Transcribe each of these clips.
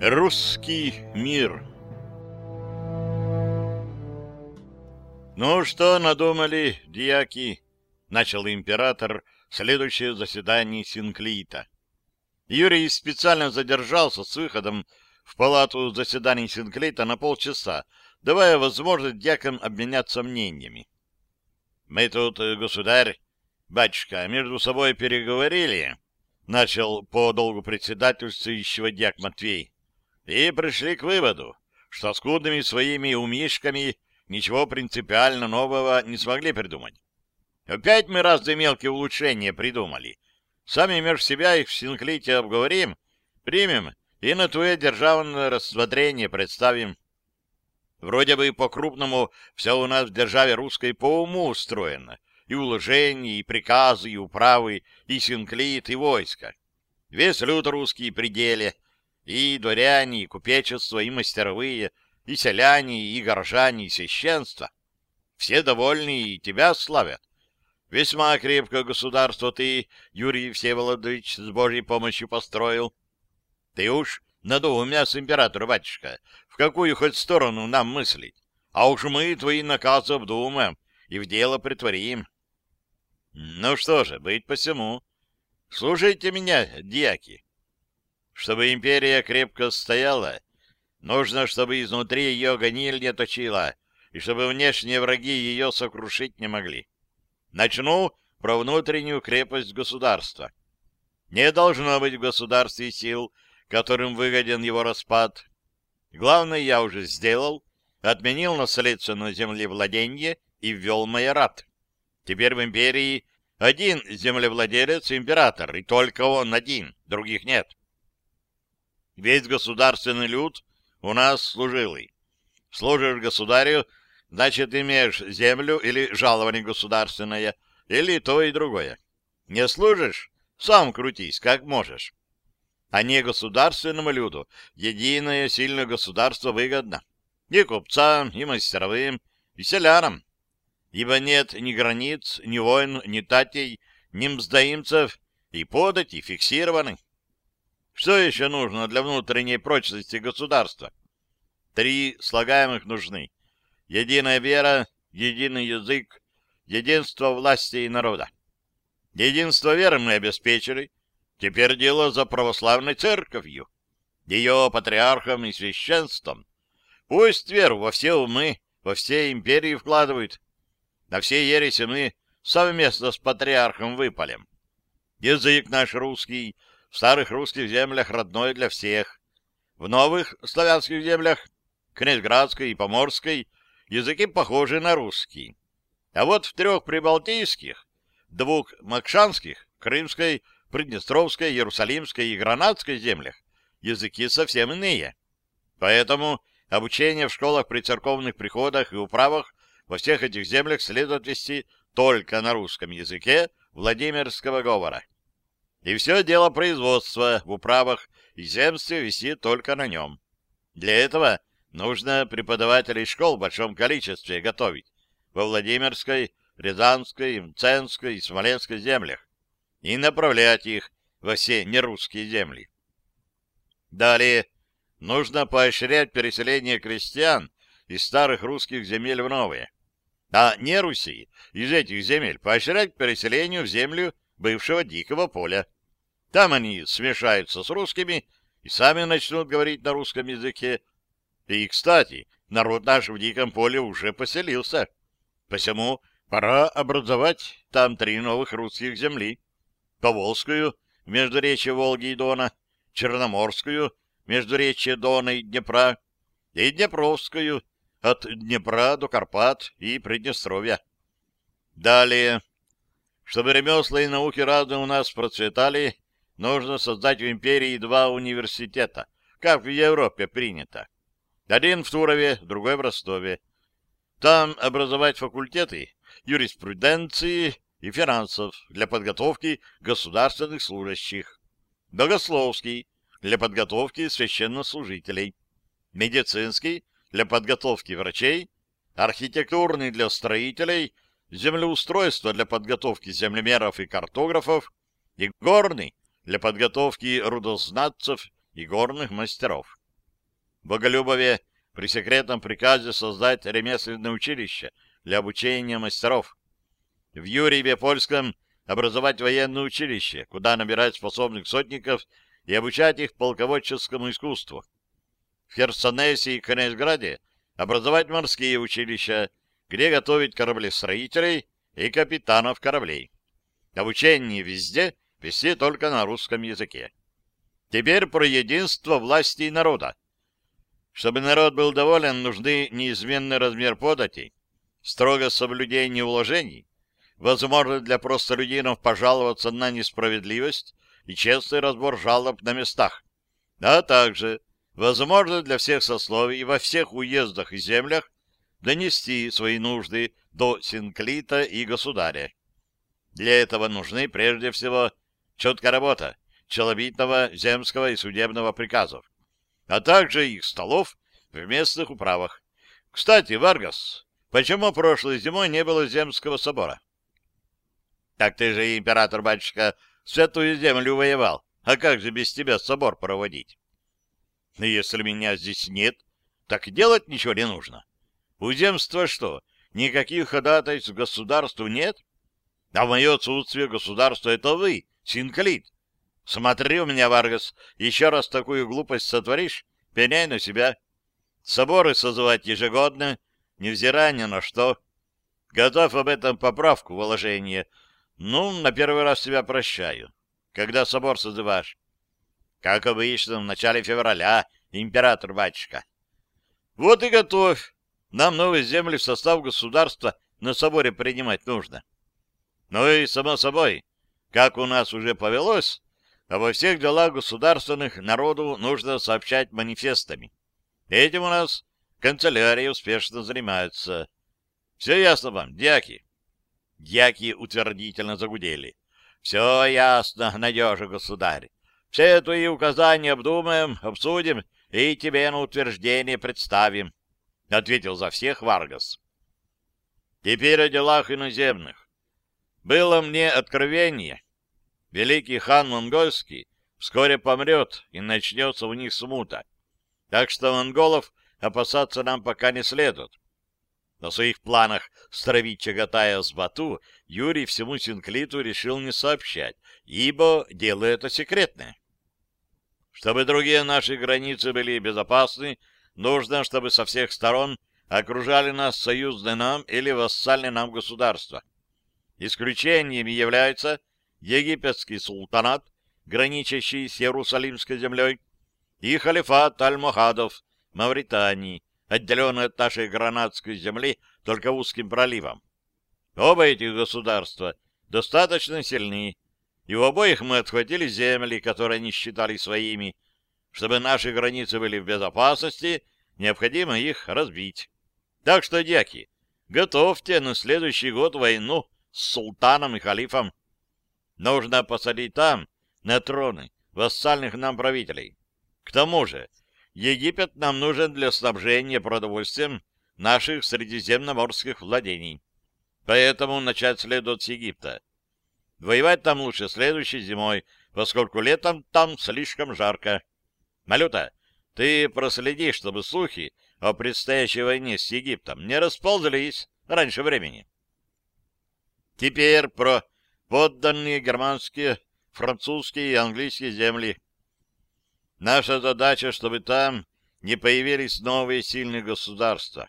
Русский мир «Ну что надумали, дьяки?» — начал император следующее заседание Синклита. Юрий специально задержался с выходом в палату заседаний Синклита на полчаса, давая возможность дьякам обменяться мнениями. «Мы тут, государь, батюшка, между собой переговорили», — начал по долгу председательствующего дьяк Матвей и пришли к выводу, что скудными своими умишками ничего принципиально нового не смогли придумать. Опять мы разные мелкие улучшения придумали. Сами между себя их в Синклите обговорим, примем и на твое державное рассмотрение представим. Вроде бы по-крупному все у нас в державе русской по уму устроено. И уложения, и приказы, и управы, и синклит, и войска. Весь люд русский пределе — и дворяне, и купечество, и мастеровые, и селяне, и горожане, и священство. Все довольны и тебя славят. Весьма крепкое государство ты, Юрий Всеволодович, с Божьей помощью построил. Ты уж надул с императора, батюшка, в какую хоть сторону нам мыслить. А уж мы твои наказы обдумаем и в дело притворим. Ну что же, быть посему. Слушайте меня, дьяки. Чтобы империя крепко стояла, нужно, чтобы изнутри ее гониль не точила, и чтобы внешние враги ее сокрушить не могли. Начну про внутреннюю крепость государства. Не должно быть в государстве сил, которым выгоден его распад. Главное я уже сделал, отменил наследственное землевладение и ввел майорат. Теперь в империи один землевладелец — император, и только он один, других нет. Весь государственный люд у нас служилый. Служишь государю, значит, имеешь землю или жалование государственное, или то и другое. Не служишь? Сам крутись, как можешь. А не государственному люду единое сильное государство выгодно. И купцам, и мастеровым, и селянам. Ибо нет ни границ, ни войн, ни татей, ни мздоимцев, и подати фиксированы. Что еще нужно для внутренней прочности государства? Три слагаемых нужны. Единая вера, единый язык, единство власти и народа. Единство веры мы обеспечили. Теперь дело за православной церковью, ее патриархом и священством. Пусть веру во все умы, во все империи вкладывают. На все ереси мы совместно с патриархом выпалим. Язык наш русский — в старых русских землях родной для всех. В новых славянских землях, Князьградской и Поморской, языки похожи на русский. А вот в трех прибалтийских, двух макшанских, Крымской, Приднестровской, Иерусалимской и Гранадской землях языки совсем иные. Поэтому обучение в школах при церковных приходах и управах во всех этих землях следует вести только на русском языке Владимирского говора. И все дело производства в управах и земстве висит только на нем. Для этого нужно преподавателей школ в большом количестве готовить во Владимирской, Рязанской, Мценской и Смоленской землях и направлять их во все нерусские земли. Далее нужно поощрять переселение крестьян из старых русских земель в новые, а не Руси из этих земель поощрять к переселению в землю бывшего дикого поля. Там они смешаются с русскими и сами начнут говорить на русском языке. И, кстати, народ наш в диком поле уже поселился. Посему пора образовать там три новых русских земли. Поволжскую, между речи Волги и Дона, Черноморскую, между речи Дона и Днепра, и Днепровскую, от Днепра до Карпат и Приднестровья. Далее чтобы ремесла и науки разные у нас процветали, нужно создать в империи два университета, как в Европе принято. Один в Турове, другой в Ростове. Там образовать факультеты юриспруденции и финансов для подготовки государственных служащих. Богословский для подготовки священнослужителей. Медицинский для подготовки врачей архитектурный для строителей, землеустройство для подготовки землемеров и картографов и горный для подготовки рудознатцев и горных мастеров. В Боголюбове при секретном приказе создать ремесленное училище для обучения мастеров. В Юрьеве Польском образовать военное училище, куда набирать способных сотников и обучать их полководческому искусству. В Херсонесе и Князьграде образовать морские училища, где готовить кораблестроителей и капитанов кораблей. Обучение везде вести только на русском языке. Теперь про единство власти и народа. Чтобы народ был доволен, нужны неизменный размер податей, строго соблюдение уложений, возможность для простолюдинов пожаловаться на несправедливость и честный разбор жалоб на местах, а также возможность для всех сословий во всех уездах и землях донести свои нужды до синклита и государя. Для этого нужны прежде всего четкая работа челобитного, земского и судебного приказов, а также их столов в местных управах. Кстати, Варгас, почему прошлой зимой не было земского собора? Так ты же, император-батюшка, святую землю воевал. А как же без тебя собор проводить? Если меня здесь нет, так делать ничего не нужно. У земства что, никаких ходатайств государству нет? А в мое отсутствие государства это вы, синклит. Смотри у меня, Варгас, еще раз такую глупость сотворишь, пеняй на себя. Соборы созывать ежегодно, невзирая ни на что. Готов об этом поправку в ну, на первый раз тебя прощаю. Когда собор созываешь? Как обычно, в начале февраля, император-батюшка. Вот и готовь. Нам новые земли в состав государства на соборе принимать нужно. Ну и, само собой, как у нас уже повелось, обо всех делах государственных народу нужно сообщать манифестами. Этим у нас канцелярия успешно занимается. Все ясно вам, дьяки? Дьяки утвердительно загудели. — Все ясно, надежа, государь. Все твои указания обдумаем, обсудим и тебе на утверждение представим, — ответил за всех Варгас. Теперь о делах иноземных. Было мне откровение. Великий хан монгольский вскоре помрет, и начнется у них смута. Так что монголов опасаться нам пока не следует. На своих планах стравить Чагатая с Бату Юрий всему Синклиту решил не сообщать, ибо дело это секретное. Чтобы другие наши границы были безопасны, нужно, чтобы со всех сторон окружали нас союзные нам или вассальные нам государства. Исключениями являются египетский султанат, граничащий с Иерусалимской землей, и халифат Аль-Мухадов, Мавритании, отделенный от нашей гранатской земли только узким проливом. Оба этих государства достаточно сильны, и у обоих мы отхватили земли, которые они считали своими. Чтобы наши границы были в безопасности, необходимо их разбить. Так что, дяки, готовьте на следующий год войну с султаном и халифом. Нужно посадить там, на троны, вассальных нам правителей. К тому же, Египет нам нужен для снабжения продовольствием наших средиземноморских владений. Поэтому начать следует с Египта. Воевать там лучше следующей зимой, поскольку летом там слишком жарко. Малюта, ты проследи, чтобы слухи о предстоящей войне с Египтом не расползлись раньше времени. Теперь про подданные германские, французские и английские земли. Наша задача, чтобы там не появились новые сильные государства.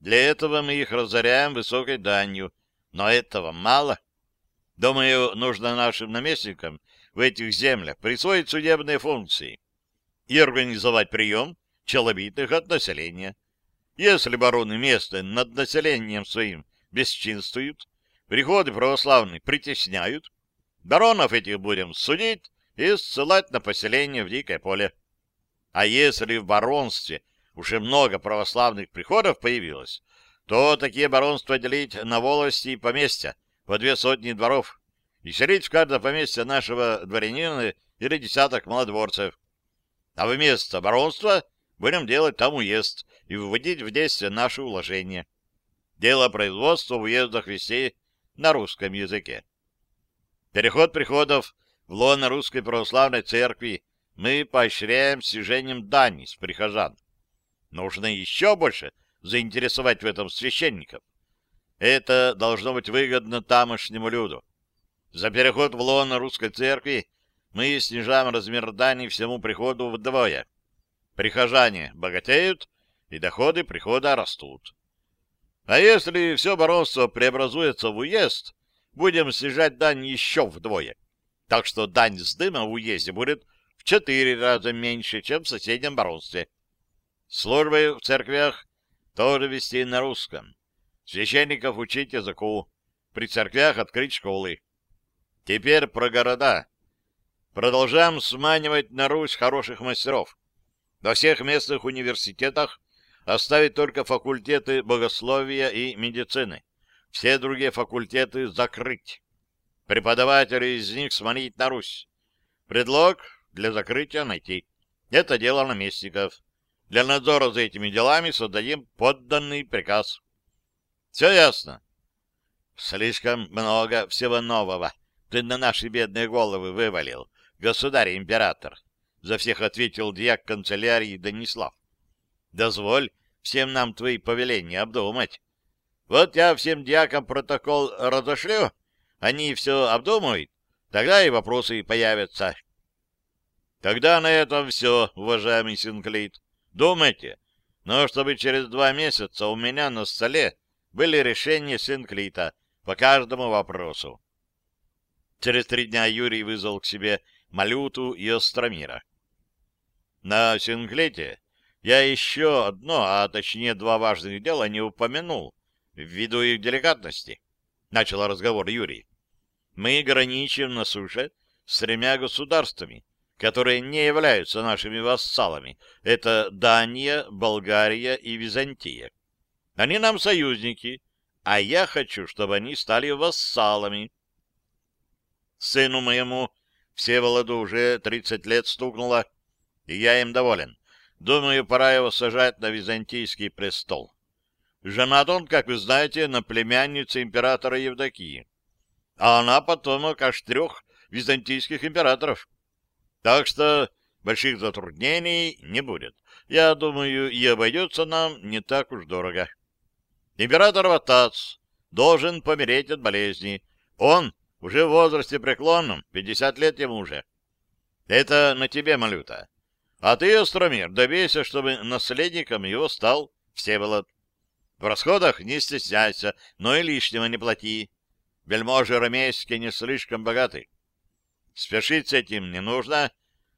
Для этого мы их разоряем высокой данью, но этого мало. Думаю, нужно нашим наместникам в этих землях присвоить судебные функции и организовать прием челобитных от населения. Если бароны места над населением своим бесчинствуют, приходы православные притесняют, баронов этих будем судить и ссылать на поселение в дикое поле. А если в баронстве уже много православных приходов появилось, то такие баронства делить на волости и поместья по две сотни дворов и селить в каждое поместье нашего дворянина или десяток молодворцев. А вместо баронства будем делать там уезд и выводить в действие наши уложения. Дело производства в уездах вестей на русском языке. Переход приходов в лоно Русской Православной Церкви мы поощряем снижением дани с прихожан. Нужно еще больше заинтересовать в этом священников. Это должно быть выгодно тамошнему люду. За переход в лоно Русской Церкви мы снижаем размер дани всему приходу вдвое. Прихожане богатеют, и доходы прихода растут. А если все баронство преобразуется в уезд, будем снижать дань еще вдвое. Так что дань с дыма в уезде будет в четыре раза меньше, чем в соседнем баронстве. Службы в церквях тоже вести на русском. Священников учить языку. При церквях открыть школы. Теперь про города. Продолжаем сманивать на Русь хороших мастеров. Во всех местных университетах оставить только факультеты богословия и медицины. Все другие факультеты закрыть. Преподавателей из них сманить на Русь. Предлог для закрытия найти. Это дело наместников. Для надзора за этими делами создадим подданный приказ. Все ясно? Слишком много всего нового ты на наши бедные головы вывалил, государь-император. За всех ответил дьяк канцелярии Данислав. Дозволь всем нам твои повеления обдумать. Вот я всем дьякам протокол разошлю, они все обдумают, тогда и вопросы появятся. Тогда на этом все, уважаемый Синклит. Думайте, но чтобы через два месяца у меня на столе были решения Синклита по каждому вопросу. Через три дня Юрий вызвал к себе Малюту и Остромира. На Синклите я еще одно, а точнее два важных дела не упомянул, ввиду их деликатности. Начал разговор Юрий. Мы граничим на суше с тремя государствами, которые не являются нашими вассалами. Это Дания, Болгария и Византия. Они нам союзники, а я хочу, чтобы они стали вассалами. Сыну моему Всеволоду уже 30 лет стукнуло, и я им доволен. Думаю, пора его сажать на византийский престол. Женат он, как вы знаете, на племяннице императора Евдокии. А она потомок аж трех византийских императоров. Так что больших затруднений не будет. Я думаю, и обойдется нам не так уж дорого. Император Ватац должен помереть от болезни. Он уже в возрасте преклонном, 50 лет ему уже. Это на тебе, Малюта. А ты, Остромир, добейся, чтобы наследником его стал Всеволод. В расходах не стесняйся, но и лишнего не плати. Вельможи ромейские не слишком богаты. Спешить с этим не нужно,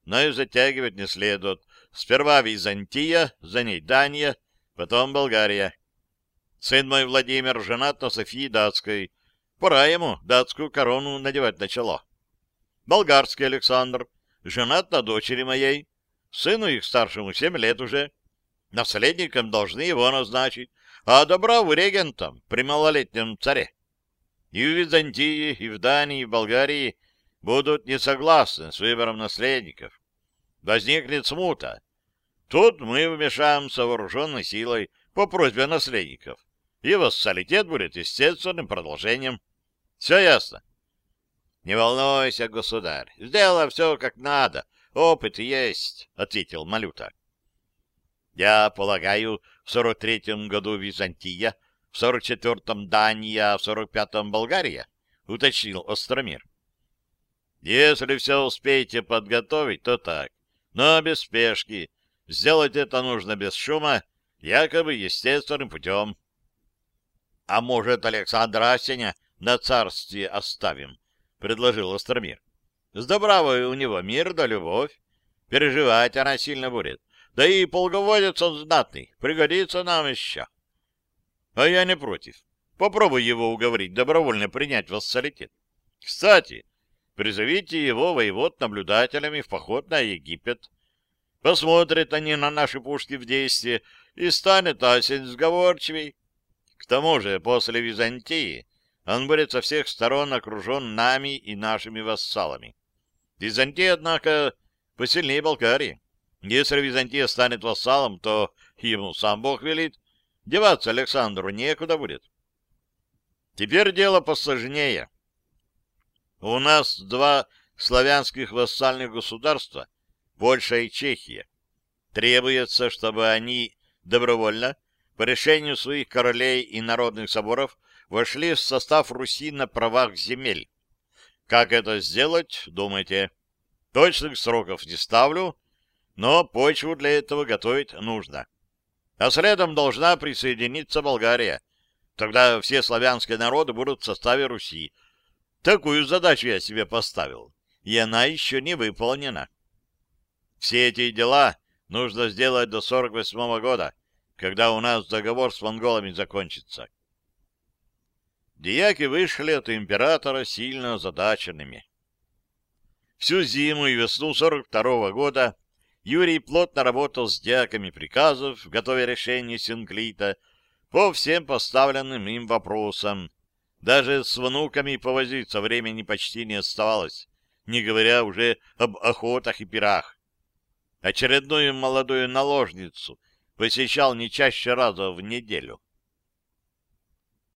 но и затягивать не следует. Сперва Византия, за ней Дания, потом Болгария. Сын мой Владимир женат на Софии Датской. Пора ему датскую корону надевать на чело. Болгарский Александр женат на дочери моей. Сыну их старшему семь лет уже. Наследником должны его назначить, а Доброву регентом при малолетнем царе. И в Византии, и в Дании, и в Болгарии будут не согласны с выбором наследников. Возникнет смута. Тут мы вмешаемся вооруженной силой по просьбе наследников, и вассалитет будет естественным продолжением. Все ясно? Не волнуйся, государь, сделай все как надо, опыт есть, — ответил Малюта. Я полагаю, в сорок третьем году Византия, в сорок четвертом Дания, а в сорок пятом Болгария, — уточнил Остромир. Если все успеете подготовить, то так, но без спешки. Сделать это нужно без шума, якобы естественным путем. — А может, Александра Асеня на царстве оставим? — предложил Остромир. — С добровой у него мир да любовь. Переживать она сильно будет. Да и полководец он знатный, пригодится нам еще. А я не против. Попробуй его уговорить добровольно принять вассалитет. Кстати, призовите его воевод наблюдателями в поход на Египет. Посмотрят они на наши пушки в действии, и станет Асень сговорчивей. К тому же, после Византии он будет со всех сторон окружен нами и нашими вассалами. Византия, однако, посильнее Болгарии. Если Византия станет вассалом, то ему сам Бог велит. Деваться Александру некуда будет. Теперь дело посложнее. У нас два славянских вассальных государства, Польша и Чехия. Требуется, чтобы они добровольно, по решению своих королей и народных соборов, вошли в состав Руси на правах земель. Как это сделать, думайте. Точных сроков не ставлю, но почву для этого готовить нужно. А следом должна присоединиться Болгария. Тогда все славянские народы будут в составе Руси. Такую задачу я себе поставил, и она еще не выполнена. Все эти дела нужно сделать до 48 -го года, когда у нас договор с монголами закончится. Дияки вышли от императора сильно озадаченными. Всю зиму и весну 42 -го года Юрий плотно работал с дьяками приказов, готовя решение Синклита по всем поставленным им вопросам. Даже с внуками повозиться времени почти не оставалось, не говоря уже об охотах и пирах. Очередную молодую наложницу посещал не чаще раза в неделю.